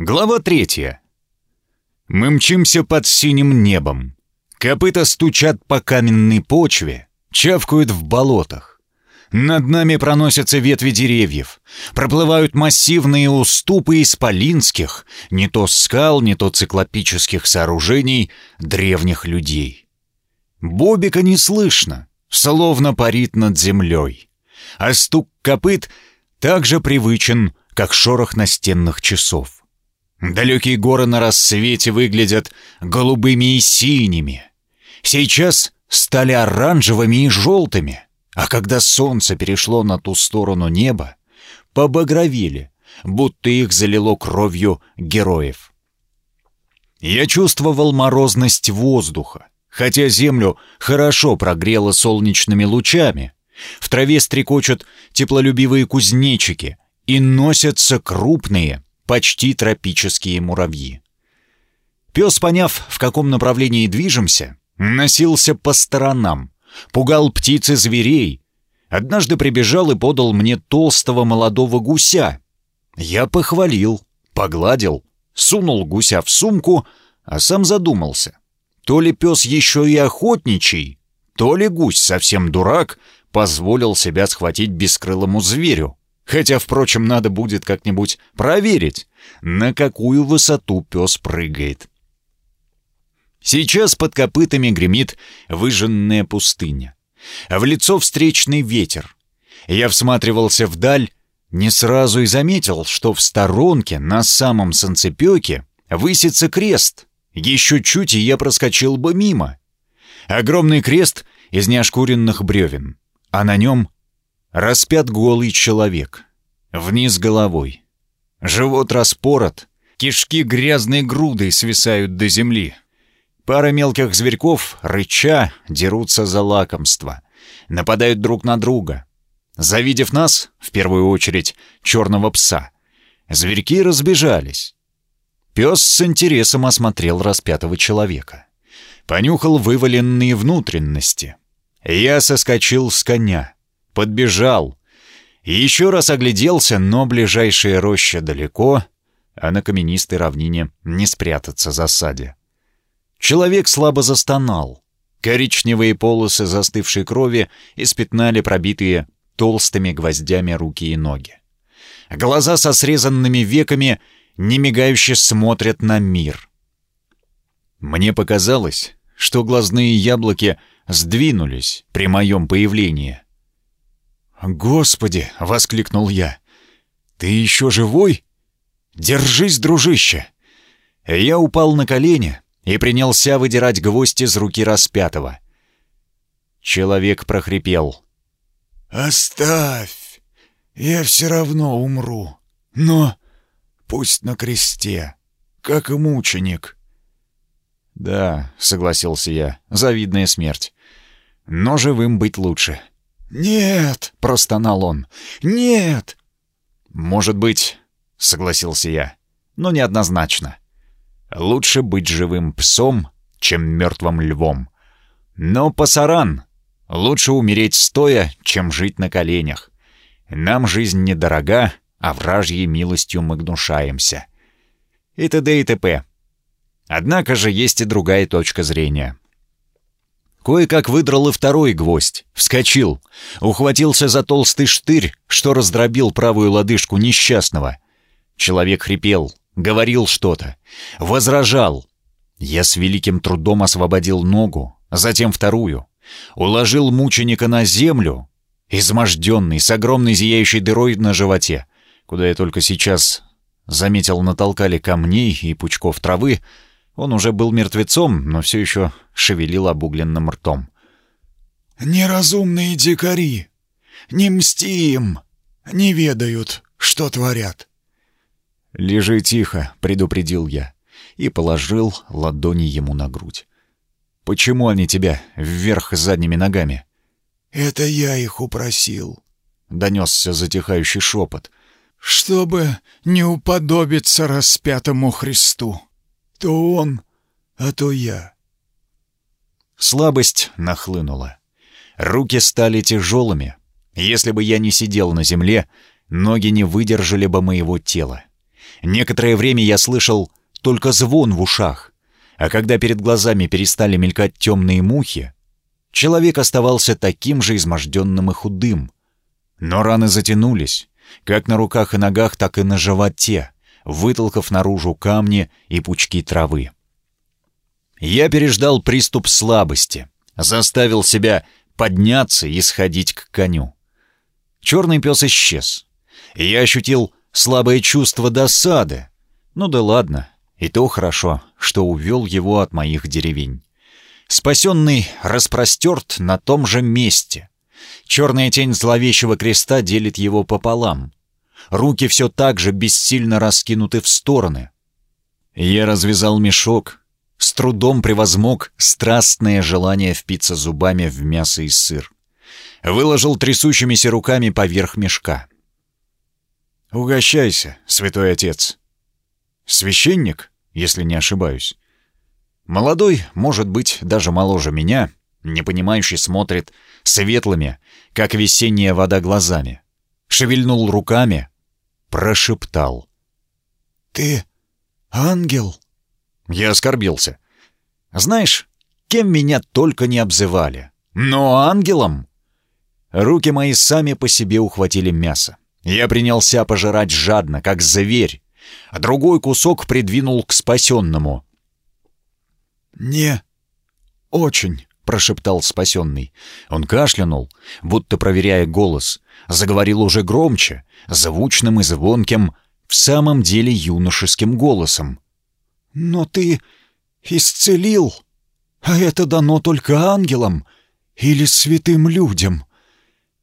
Глава третья. Мы мчимся под синим небом. Копыта стучат по каменной почве, чавкают в болотах. Над нами проносятся ветви деревьев, проплывают массивные уступы исполинских, не то скал, не то циклопических сооружений древних людей. Бобика не слышно, словно парит над землей, а стук копыт также привычен, как шорох настенных часов. Далекие горы на рассвете выглядят голубыми и синими. Сейчас стали оранжевыми и желтыми, а когда солнце перешло на ту сторону неба, побагровели, будто их залило кровью героев. Я чувствовал морозность воздуха, хотя землю хорошо прогрело солнечными лучами. В траве стрекочут теплолюбивые кузнечики и носятся крупные, почти тропические муравьи. Пес, поняв, в каком направлении движемся, носился по сторонам, пугал птиц и зверей. Однажды прибежал и подал мне толстого молодого гуся. Я похвалил, погладил, сунул гуся в сумку, а сам задумался. То ли пес еще и охотничий, то ли гусь совсем дурак, позволил себя схватить бескрылому зверю. Хотя, впрочем, надо будет как-нибудь проверить, на какую высоту пес прыгает. Сейчас под копытами гремит выжженная пустыня, в лицо встречный ветер. Я всматривался вдаль, не сразу и заметил, что в сторонке, на самом санцепёке, высится крест. Еще чуть, и я проскочил бы мимо. Огромный крест из неошкуренных бревен, а на нем Распят голый человек. Вниз головой. Живот распорот. Кишки грязной грудой свисают до земли. Пара мелких зверьков, рыча, дерутся за лакомство. Нападают друг на друга. Завидев нас, в первую очередь, черного пса, зверьки разбежались. Пес с интересом осмотрел распятого человека. Понюхал вываленные внутренности. Я соскочил с коня подбежал. Еще раз огляделся, но ближайшая роща далеко, а на каменистой равнине не спрятаться засаде. Человек слабо застонал. Коричневые полосы застывшей крови испятнали пробитые толстыми гвоздями руки и ноги. Глаза со срезанными веками немигающе смотрят на мир. Мне показалось, что глазные яблоки сдвинулись при моем появлении — «Господи!» — воскликнул я. «Ты еще живой? Держись, дружище!» Я упал на колени и принялся выдирать гвоздь из руки распятого. Человек прохрипел. «Оставь! Я все равно умру. Но пусть на кресте, как и мученик». «Да», — согласился я, — «завидная смерть. Но живым быть лучше». «Нет!» — простонал он. «Нет!» «Может быть», — согласился я, — «но неоднозначно. Лучше быть живым псом, чем мертвым львом. Но пасаран! Лучше умереть стоя, чем жить на коленях. Нам жизнь недорога, а вражьей милостью мы гнушаемся. И т.д. и т.п. Однако же есть и другая точка зрения. Кое-как выдрал и второй гвоздь, вскочил, ухватился за толстый штырь, что раздробил правую лодыжку несчастного. Человек хрипел, говорил что-то, возражал. Я с великим трудом освободил ногу, затем вторую, уложил мученика на землю, изможденный, с огромной зияющей дырой на животе, куда я только сейчас заметил натолкали камней и пучков травы, он уже был мертвецом, но все еще шевелил обугленным ртом. «Неразумные дикари! Не мсти им! Не ведают, что творят!» «Лежи тихо», — предупредил я, и положил ладони ему на грудь. «Почему они тебя вверх задними ногами?» «Это я их упросил», — донесся затихающий шепот, «чтобы не уподобиться распятому Христу». То он, а то я. Слабость нахлынула. Руки стали тяжелыми. Если бы я не сидел на земле, ноги не выдержали бы моего тела. Некоторое время я слышал только звон в ушах, а когда перед глазами перестали мелькать темные мухи, человек оставался таким же изможденным и худым. Но раны затянулись, как на руках и ногах, так и на животе, вытолкав наружу камни и пучки травы. Я переждал приступ слабости, заставил себя подняться и сходить к коню. Черный пес исчез, я ощутил слабое чувство досады. Ну да ладно, и то хорошо, что увел его от моих деревень. Спасенный распростерт на том же месте. Черная тень зловещего креста делит его пополам. Руки все так же бессильно раскинуты в стороны. Я развязал мешок, с трудом превозмог страстное желание впиться зубами в мясо и сыр. Выложил трясущимися руками поверх мешка. «Угощайся, святой отец». «Священник, если не ошибаюсь». Молодой, может быть, даже моложе меня, непонимающий смотрит светлыми, как весенняя вода глазами. Шевельнул руками, прошептал. «Ты ангел?» Я оскорбился. «Знаешь, кем меня только не обзывали. Но ангелом!» Руки мои сами по себе ухватили мясо. Я принялся пожирать жадно, как зверь, а другой кусок придвинул к спасенному. «Не очень», — прошептал спасенный. Он кашлянул, будто проверяя голос, заговорил уже громче, звучным и звонким, в самом деле юношеским голосом. «Но ты исцелил, а это дано только ангелам или святым людям».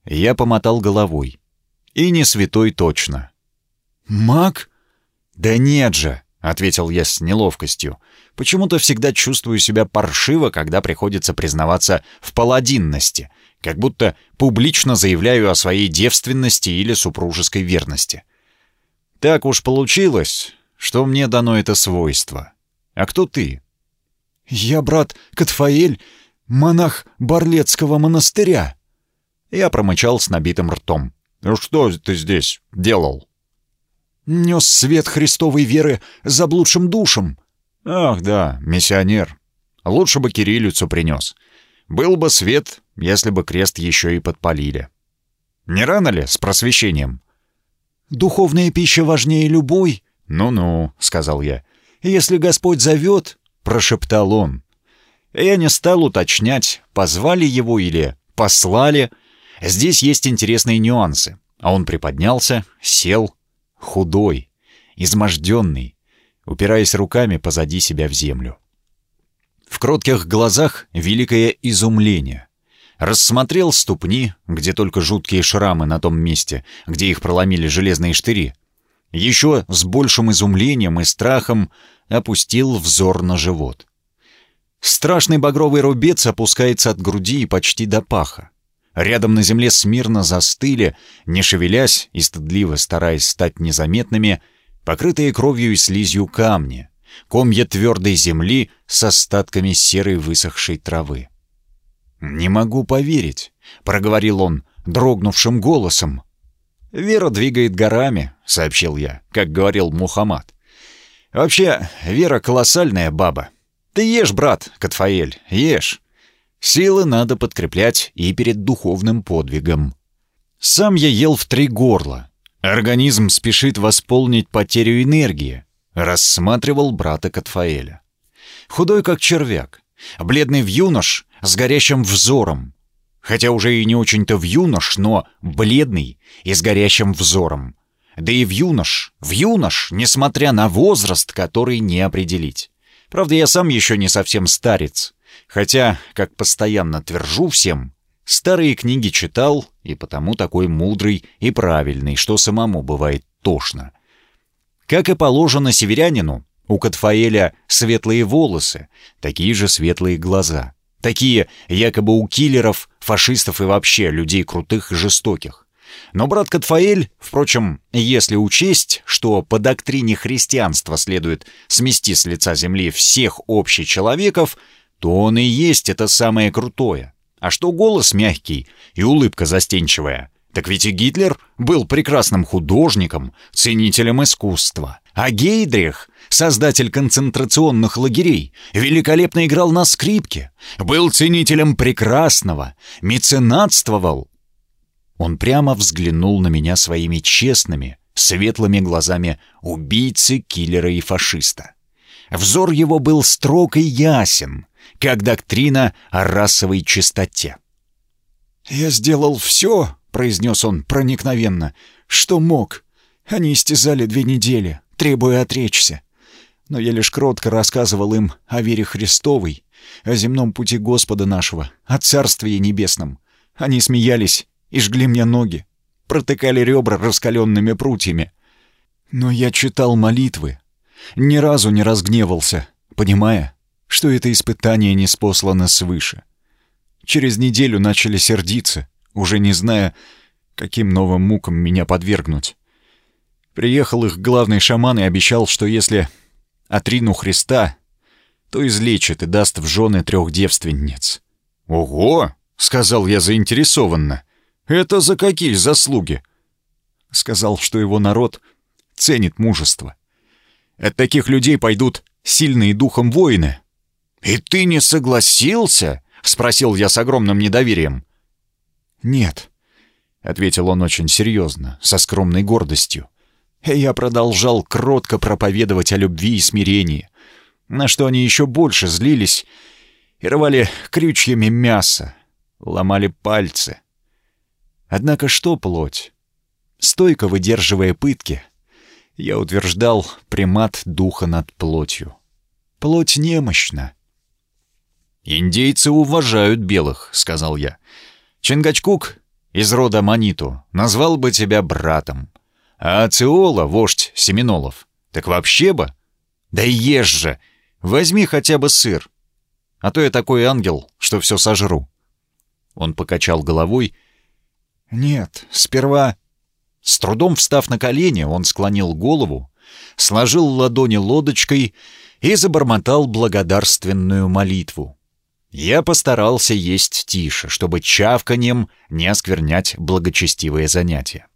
Я помотал головой. И не святой точно. «Маг?» «Да нет же», — ответил я с неловкостью. «Почему-то всегда чувствую себя паршиво, когда приходится признаваться в паладинности, как будто публично заявляю о своей девственности или супружеской верности. Так уж получилось, что мне дано это свойство. А кто ты?» «Я брат Катфаэль, монах Барлецкого монастыря». Я промычал с набитым ртом. «Ну что ты здесь делал?» «Нес свет Христовой веры заблудшим душам». «Ах да, миссионер. Лучше бы кириллицу принес. Был бы свет, если бы крест еще и подпалили. Не рано ли с просвещением?» «Духовная пища важнее любой». «Ну-ну», — сказал я. «Если Господь зовет», — прошептал он. Я не стал уточнять, позвали его или послали, — Здесь есть интересные нюансы. А он приподнялся, сел, худой, изможденный, упираясь руками позади себя в землю. В кротких глазах великое изумление. Рассмотрел ступни, где только жуткие шрамы на том месте, где их проломили железные штыри. Еще с большим изумлением и страхом опустил взор на живот. Страшный багровый рубец опускается от груди и почти до паха. Рядом на земле смирно застыли, не шевелясь и стыдливо стараясь стать незаметными, покрытые кровью и слизью камни, комья твердой земли с остатками серой высохшей травы. «Не могу поверить», — проговорил он дрогнувшим голосом. «Вера двигает горами», — сообщил я, как говорил Мухаммад. «Вообще, Вера колоссальная баба. Ты ешь, брат, Катфаэль, ешь. Силы надо подкреплять и перед духовным подвигом. Сам я ел в три горла. Организм спешит восполнить потерю энергии. Рассматривал брата Катфаэля. Худой как червяк, бледный в юнош с горящим взором. Хотя уже и не очень-то в юнош, но бледный и с горящим взором. Да и в юнош, в юнош, несмотря на возраст, который не определить. Правда, я сам еще не совсем старец. Хотя, как постоянно твержу всем, старые книги читал и потому такой мудрый и правильный, что самому бывает тошно. Как и положено северянину, у Катфаэля светлые волосы, такие же светлые глаза. Такие якобы у киллеров, фашистов и вообще людей крутых и жестоких. Но брат Катфаэль, впрочем, если учесть, что по доктрине христианства следует смести с лица земли всех общечеловеков, то он и есть это самое крутое. А что голос мягкий и улыбка застенчивая? Так ведь и Гитлер был прекрасным художником, ценителем искусства. А Гейдрих, создатель концентрационных лагерей, великолепно играл на скрипке, был ценителем прекрасного, меценатствовал. Он прямо взглянул на меня своими честными, светлыми глазами убийцы, киллера и фашиста. Взор его был строг и ясен, как доктрина о расовой чистоте. «Я сделал все», — произнес он проникновенно, — «что мог. Они истязали две недели, требуя отречься. Но я лишь кротко рассказывал им о вере Христовой, о земном пути Господа нашего, о Царстве Небесном. Они смеялись и жгли мне ноги, протыкали ребра раскаленными прутьями. Но я читал молитвы, ни разу не разгневался, понимая, что это испытание не спослано свыше. Через неделю начали сердиться, уже не зная, каким новым мукам меня подвергнуть. Приехал их главный шаман и обещал, что если отрину Христа, то излечит и даст в жены трех девственниц. «Ого!» — сказал я заинтересованно. «Это за какие заслуги?» Сказал, что его народ ценит мужество. От таких людей пойдут сильные духом воины. «И ты не согласился?» — спросил я с огромным недоверием. «Нет», — ответил он очень серьезно, со скромной гордостью. Я продолжал кротко проповедовать о любви и смирении, на что они еще больше злились и рвали крючьями мясо, ломали пальцы. Однако что плоть? Стойко выдерживая пытки — я утверждал примат духа над плотью. Плоть немощна. «Индейцы уважают белых», — сказал я. «Чингачкук из рода Маниту назвал бы тебя братом. А Ациола, вождь Семенолов, так вообще бы. Да ешь же, возьми хотя бы сыр. А то я такой ангел, что все сожру». Он покачал головой. «Нет, сперва с трудом встав на колени, он склонил голову, сложил ладони лодочкой и забормотал благодарственную молитву. Я постарался есть тише, чтобы чавканьем не осквернять благочестивое занятие.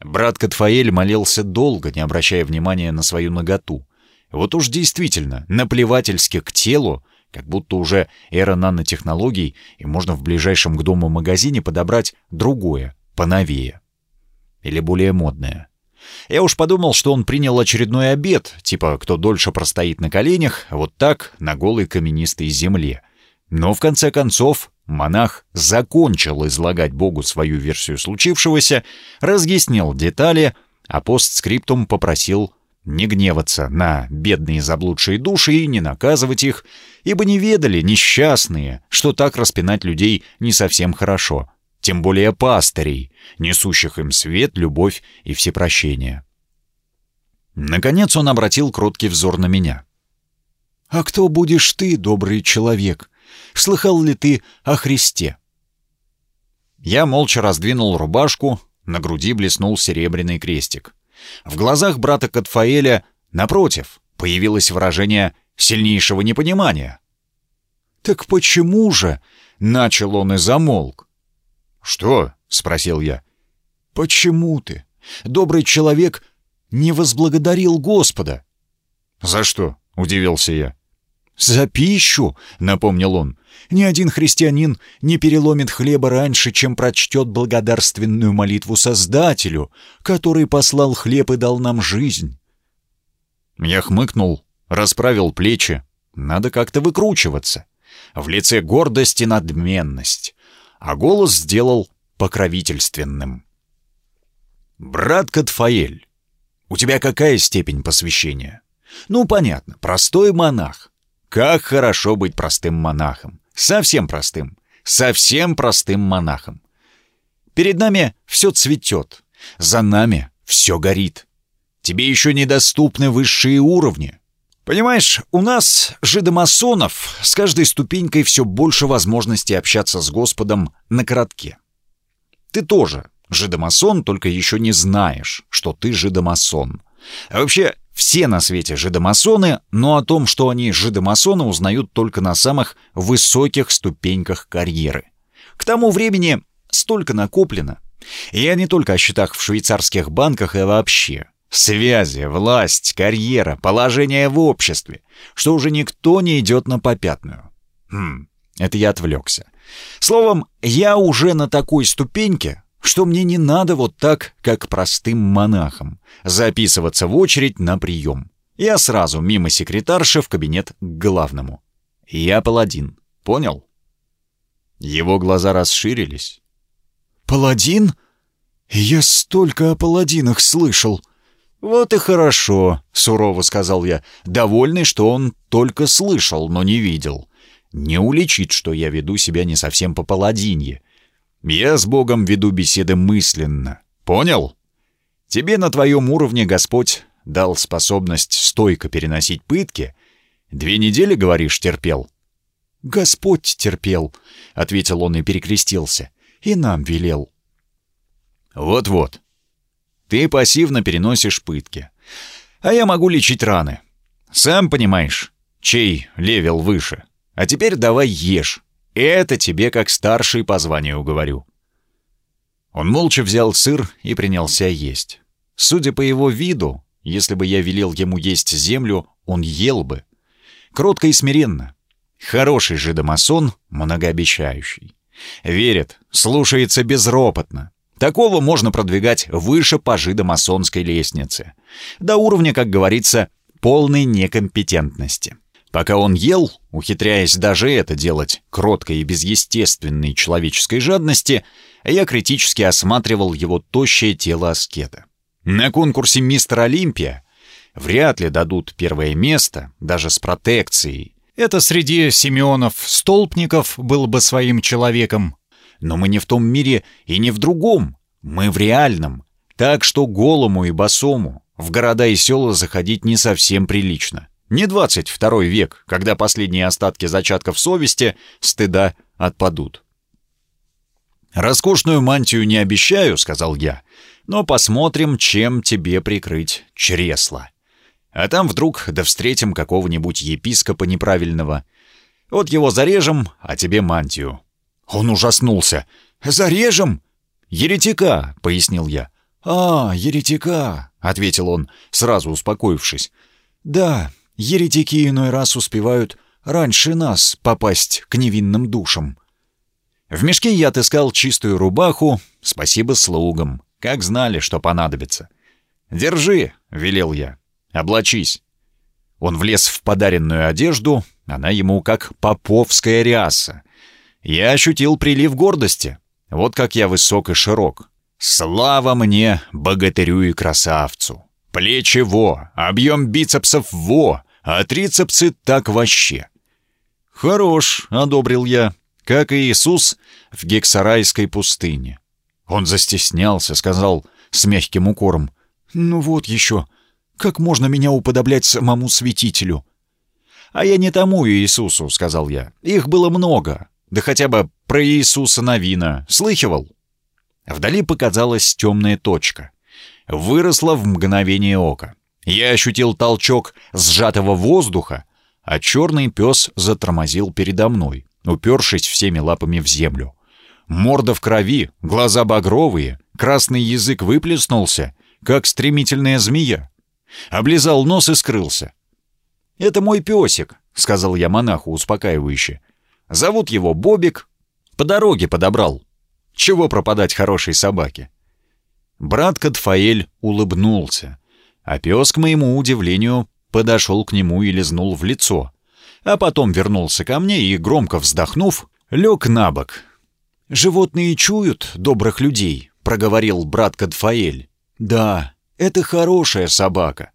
Брат Катфаэль молился долго, не обращая внимания на свою наготу. Вот уж действительно, наплевательски к телу, как будто уже эра нанотехнологий, и можно в ближайшем к дому магазине подобрать другое, поновее. Или более модное. Я уж подумал, что он принял очередной обед, типа кто дольше простоит на коленях, вот так, на голой каменистой земле. Но в конце концов монах закончил излагать Богу свою версию случившегося, разъяснил детали, а постскриптум попросил не гневаться на бедные заблудшие души и не наказывать их, ибо не ведали несчастные, что так распинать людей не совсем хорошо тем более пастырей, несущих им свет, любовь и всепрощение. Наконец он обратил кроткий взор на меня. «А кто будешь ты, добрый человек? Слыхал ли ты о Христе?» Я молча раздвинул рубашку, на груди блеснул серебряный крестик. В глазах брата Катфаэля, напротив, появилось выражение сильнейшего непонимания. «Так почему же?» — начал он и замолк. «Что?» — спросил я. «Почему ты, добрый человек, не возблагодарил Господа?» «За что?» — удивился я. «За пищу», — напомнил он. «Ни один христианин не переломит хлеба раньше, чем прочтет благодарственную молитву Создателю, который послал хлеб и дал нам жизнь». Я хмыкнул, расправил плечи. Надо как-то выкручиваться. В лице гордость и надменность а голос сделал покровительственным. «Брат Катфаэль, у тебя какая степень посвящения?» «Ну, понятно, простой монах. Как хорошо быть простым монахом. Совсем простым. Совсем простым монахом. Перед нами все цветет. За нами все горит. Тебе еще недоступны высшие уровни. Понимаешь, у нас, жидомасонов, с каждой ступенькой все больше возможностей общаться с Господом на коротке. Ты тоже жидомасон, только еще не знаешь, что ты жидомасон. А вообще, все на свете жидомасоны, но о том, что они жидомасоны, узнают только на самых высоких ступеньках карьеры. К тому времени столько накоплено. Я не только о счетах в швейцарских банках и вообще. Связи, власть, карьера, положение в обществе, что уже никто не идет на попятную. Хм, это я отвлекся. Словом, я уже на такой ступеньке, что мне не надо вот так, как простым монахам, записываться в очередь на прием. Я сразу мимо секретарши в кабинет к главному. Я паладин. Понял? Его глаза расширились. «Паладин? Я столько о паладинах слышал!» «Вот и хорошо», — сурово сказал я, довольный, что он только слышал, но не видел. Не уличит, что я веду себя не совсем по-паладинье. Я с Богом веду беседы мысленно. Понял? Тебе на твоем уровне Господь дал способность стойко переносить пытки. Две недели, говоришь, терпел? «Господь терпел», — ответил он и перекрестился, — «и нам велел». «Вот-вот. Ты пассивно переносишь пытки. А я могу лечить раны. Сам понимаешь, чей level выше. А теперь давай ешь. Это тебе как старший по званию говорю». Он молча взял сыр и принялся есть. Судя по его виду, если бы я велел ему есть землю, он ел бы. Кротко и смиренно. Хороший же домосон, многообещающий. Верит, слушается безропотно. Такого можно продвигать выше по жидомасонской лестнице. До уровня, как говорится, полной некомпетентности. Пока он ел, ухитряясь даже это делать кроткой и без естественной человеческой жадности, я критически осматривал его тощее тело аскета. На конкурсе «Мистер Олимпия» вряд ли дадут первое место, даже с протекцией, это среди Симеонов-столпников был бы своим человеком. Но мы не в том мире и не в другом. Мы в реальном. Так что голому и босому в города и села заходить не совсем прилично. Не 22 век, когда последние остатки зачатков совести, стыда отпадут. «Роскошную мантию не обещаю», — сказал я, — «но посмотрим, чем тебе прикрыть чресло». А там вдруг да встретим какого-нибудь епископа неправильного. Вот его зарежем, а тебе мантию». Он ужаснулся. «Зарежем?» «Еретика», — пояснил я. «А, еретика», — ответил он, сразу успокоившись. «Да, еретики иной раз успевают раньше нас попасть к невинным душам». В мешке я отыскал чистую рубаху, спасибо слугам, как знали, что понадобится. «Держи», — велел я. Облачись». Он влез в подаренную одежду, она ему как поповская ряса. Я ощутил прилив гордости. Вот как я высок и широк. Слава мне, богатырю и красавцу! Плечи во, объем бицепсов во, а трицепсы так вообще. «Хорош», — одобрил я, — «как и Иисус в Гексарайской пустыне». Он застеснялся, сказал с мягким укором, «Ну вот еще, как можно меня уподоблять самому святителю?» «А я не тому Иисусу», — сказал я. «Их было много. Да хотя бы про Иисуса Новина. Слыхивал?» Вдали показалась темная точка. Выросла в мгновение ока. Я ощутил толчок сжатого воздуха, а черный пес затормозил передо мной, упершись всеми лапами в землю. Морда в крови, глаза багровые, красный язык выплеснулся, как стремительная змея. Облизал нос и скрылся. «Это мой песик», — сказал я монаху успокаивающе. «Зовут его Бобик. По дороге подобрал. Чего пропадать хорошей собаке?» Брат Катфаэль улыбнулся, а пес, к моему удивлению, подошел к нему и лизнул в лицо, а потом вернулся ко мне и, громко вздохнув, лег на бок. «Животные чуют добрых людей», — проговорил брат Кадфаэль. «Да, это хорошая собака».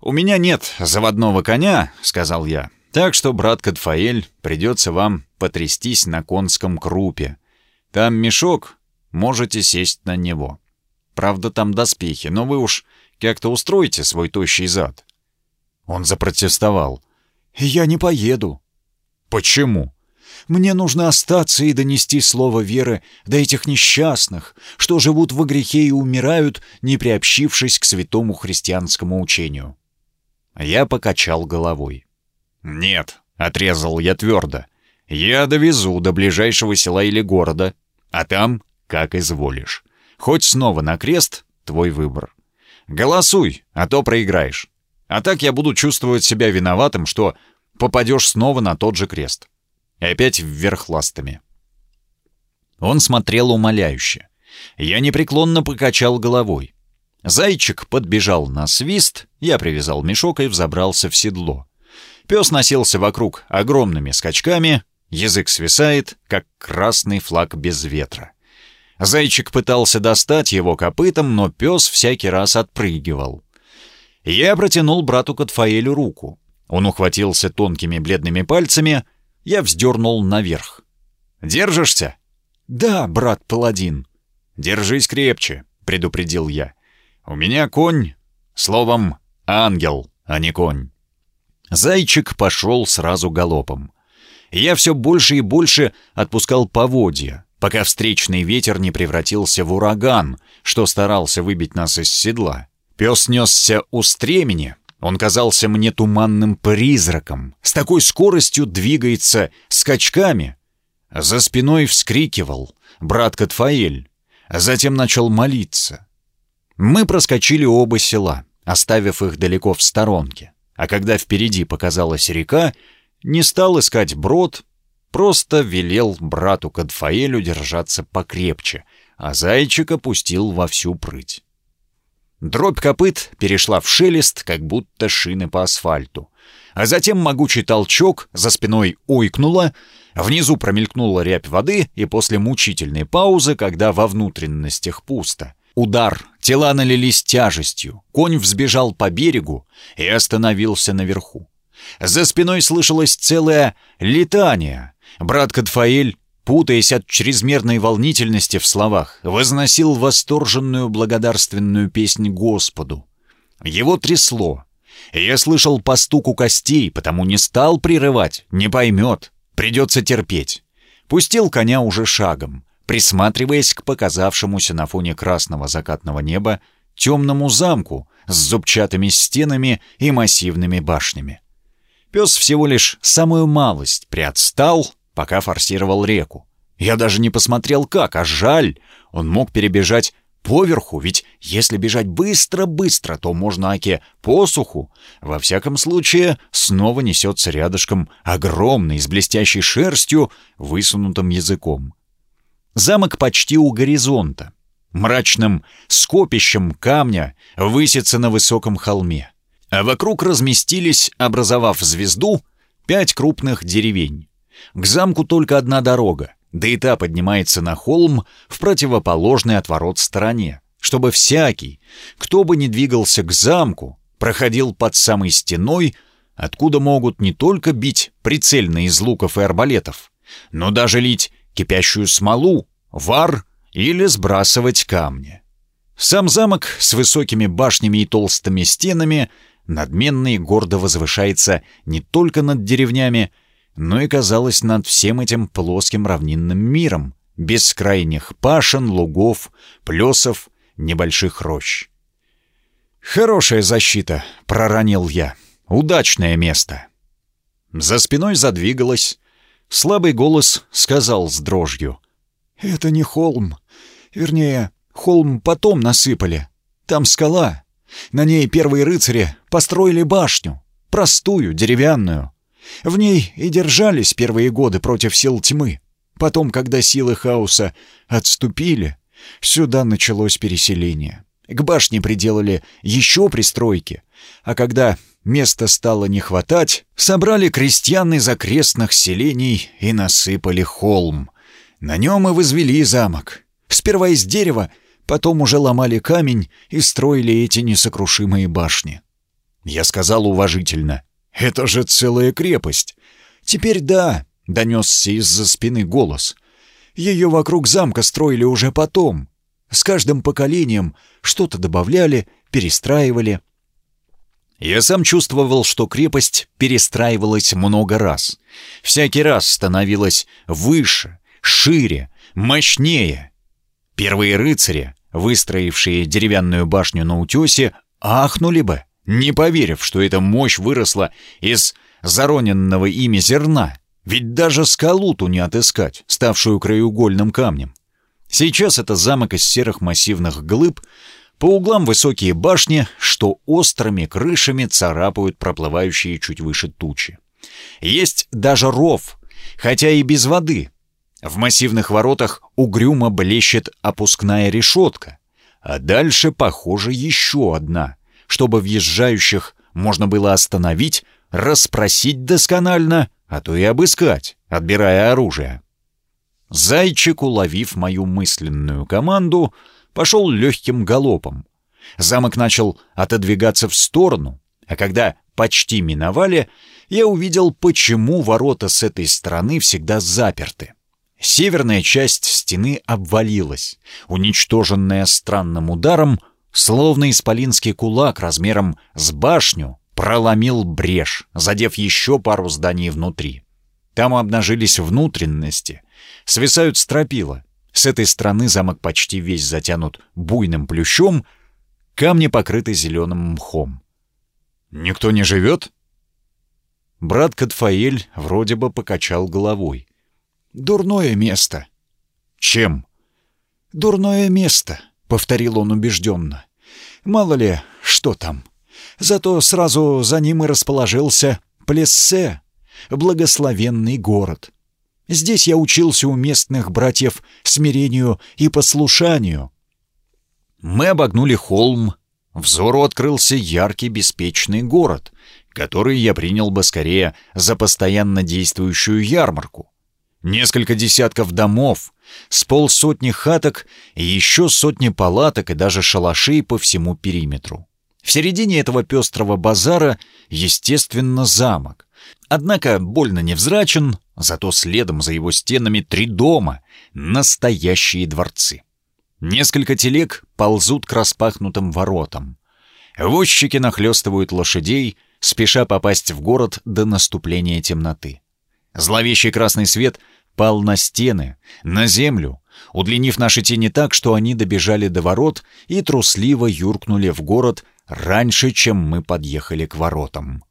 «У меня нет заводного коня», — сказал я. «Так что, брат Кадфаэль, придется вам потрястись на конском крупе. Там мешок, можете сесть на него. Правда, там доспехи, но вы уж как-то устроите свой тощий зад». Он запротестовал. «Я не поеду». «Почему?» Мне нужно остаться и донести слово веры до этих несчастных, что живут во грехе и умирают, не приобщившись к святому христианскому учению». Я покачал головой. «Нет», — отрезал я твердо, — «я довезу до ближайшего села или города, а там как изволишь. Хоть снова на крест — твой выбор. Голосуй, а то проиграешь. А так я буду чувствовать себя виноватым, что попадешь снова на тот же крест. И опять вверх ластами. Он смотрел умоляюще. Я непреклонно покачал головой. Зайчик подбежал на свист, я привязал мешок и взобрался в седло. Пес носился вокруг огромными скачками, язык свисает, как красный флаг без ветра. Зайчик пытался достать его копытом, но пес всякий раз отпрыгивал. Я протянул брату Катфаэлю руку. Он ухватился тонкими бледными пальцами, я вздернул наверх. «Держишься?» «Да, брат-паладин». «Держись крепче», — предупредил я. «У меня конь, словом, ангел, а не конь». Зайчик пошел сразу галопом. Я все больше и больше отпускал поводья, пока встречный ветер не превратился в ураган, что старался выбить нас из седла. Пес несся у стремени, он казался мне туманным призраком, с такой скоростью двигается скачками. За спиной вскрикивал брат Катфаэль, а затем начал молиться. Мы проскочили оба села, оставив их далеко в сторонке, а когда впереди показалась река, не стал искать брод, просто велел брату Кадфаэлю держаться покрепче, а зайчика пустил во всю прыть. Дробь копыт перешла в шелест, как будто шины по асфальту. А затем могучий толчок за спиной ойкнула, внизу промелькнула рябь воды, и после мучительной паузы, когда во внутренностях пусто, удар, тела налились тяжестью, конь взбежал по берегу и остановился наверху. За спиной слышалось целое летание. Брат Катфаэль, путаясь от чрезмерной волнительности в словах, возносил восторженную благодарственную песнь Господу. Его трясло. Я слышал по стуку костей, потому не стал прерывать, не поймет, придется терпеть. Пустил коня уже шагом, присматриваясь к показавшемуся на фоне красного закатного неба темному замку с зубчатыми стенами и массивными башнями. Пес всего лишь самую малость приотстал, пока форсировал реку. Я даже не посмотрел как, а жаль, он мог перебежать поверху, ведь если бежать быстро-быстро, то можно оке посуху. Во всяком случае, снова несется рядышком огромный, с блестящей шерстью, высунутым языком. Замок почти у горизонта. Мрачным скопищем камня высится на высоком холме а вокруг разместились, образовав звезду, пять крупных деревень. К замку только одна дорога, да и та поднимается на холм в противоположной от ворот стороне, чтобы всякий, кто бы ни двигался к замку, проходил под самой стеной, откуда могут не только бить прицельно из луков и арбалетов, но даже лить кипящую смолу, вар или сбрасывать камни. Сам замок с высокими башнями и толстыми стенами — надменно и гордо возвышается не только над деревнями, но и, казалось, над всем этим плоским равнинным миром, бескрайних пашен, лугов, плесов, небольших рощ. «Хорошая защита», — проронил я. «Удачное место». За спиной задвигалось. Слабый голос сказал с дрожью. «Это не холм. Вернее, холм потом насыпали. Там скала. На ней первые рыцари построили башню, простую, деревянную. В ней и держались первые годы против сил тьмы. Потом, когда силы хаоса отступили, сюда началось переселение. К башне приделали еще пристройки, а когда места стало не хватать, собрали крестьян из окрестных селений и насыпали холм. На нем и возвели замок. Сперва из дерева, Потом уже ломали камень и строили эти несокрушимые башни. Я сказал уважительно, «Это же целая крепость!» «Теперь да», — донесся из-за спины голос. «Ее вокруг замка строили уже потом. С каждым поколением что-то добавляли, перестраивали». Я сам чувствовал, что крепость перестраивалась много раз. Всякий раз становилась выше, шире, мощнее. Первые рыцари выстроившие деревянную башню на утесе, ахнули бы, не поверив, что эта мощь выросла из зароненного ими зерна. Ведь даже скалу ту не отыскать, ставшую краеугольным камнем. Сейчас это замок из серых массивных глыб, По углам высокие башни, что острыми крышами царапают проплывающие чуть выше тучи. Есть даже ров, хотя и без воды. В массивных воротах угрюмо блещет опускная решетка, а дальше, похоже, еще одна, чтобы въезжающих можно было остановить, расспросить досконально, а то и обыскать, отбирая оружие. Зайчик, уловив мою мысленную команду, пошел легким галопом. Замок начал отодвигаться в сторону, а когда почти миновали, я увидел, почему ворота с этой стороны всегда заперты. Северная часть стены обвалилась, уничтоженная странным ударом, словно исполинский кулак размером с башню проломил брешь, задев еще пару зданий внутри. Там обнажились внутренности, свисают стропила. С этой стороны замок почти весь затянут буйным плющом, камни покрыты зеленым мхом. «Никто не живет?» Брат Катфаэль вроде бы покачал головой. Дурное место. Чем? Дурное место, повторил он убежденно. Мало ли, что там. Зато сразу за ним и расположился Плессе, благословенный город. Здесь я учился у местных братьев смирению и послушанию. Мы обогнули холм. Взору открылся яркий беспечный город, который я принял бы скорее за постоянно действующую ярмарку. Несколько десятков домов, с полсотни хаток и еще сотни палаток и даже шалашей по всему периметру. В середине этого пестрого базара, естественно, замок. Однако больно невзрачен, зато следом за его стенами три дома, настоящие дворцы. Несколько телег ползут к распахнутым воротам. Возчики нахлестывают лошадей, спеша попасть в город до наступления темноты. Зловещий красный свет пал на стены, на землю, удлинив наши тени так, что они добежали до ворот и трусливо юркнули в город раньше, чем мы подъехали к воротам.